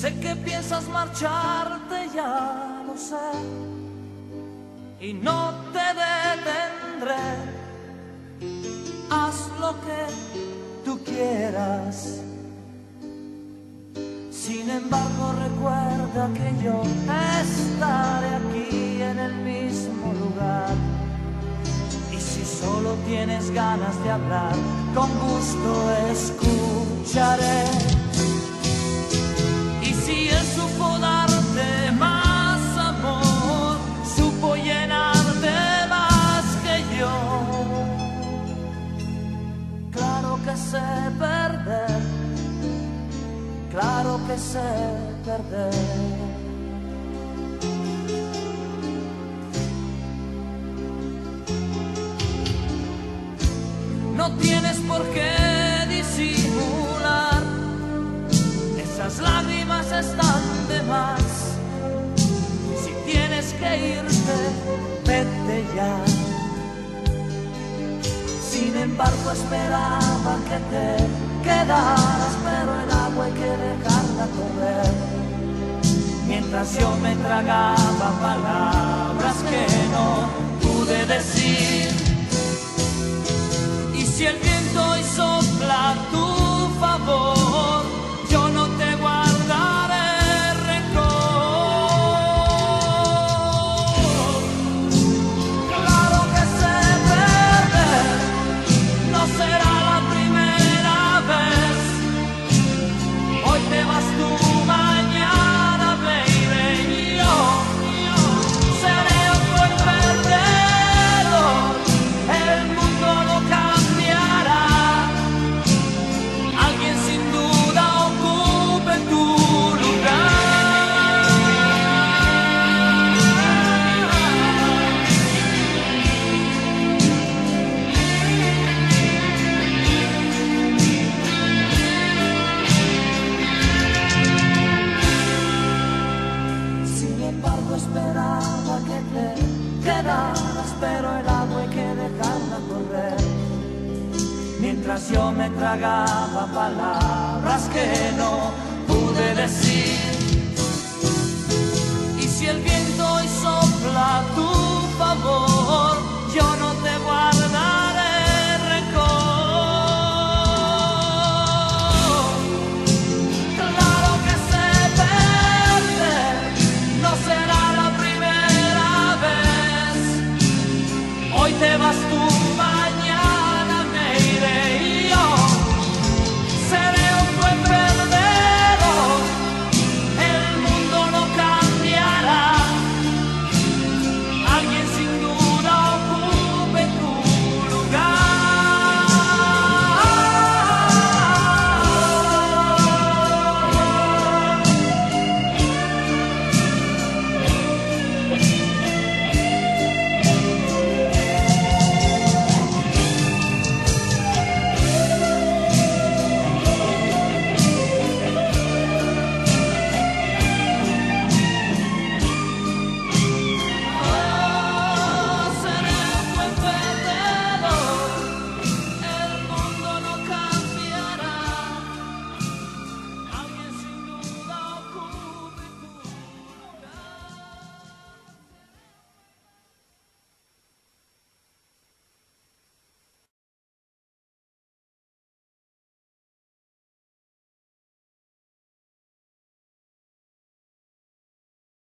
que piensas marcharte, ya lo sé. Y no te detendré. Haz lo que tú quieras. Sin embargo, recuerda que yo estaré aquí en el mismo lugar. Y si solo tienes ganas de hablar, con gusto escucharé. Sé perder, claro que sé perder. No tienes por qué disimular, esas lágrimas están de más. Si tienes que irte, vete ya. Sin embargo, esperaba que te quedaras, pero el agua hay que dejarla correr. Mientras yo me tragaba palabras que no pude decir. Y si el pero el agua hay que dejarla correr. Mientras yo me tragaba palabras que no pude decir. por.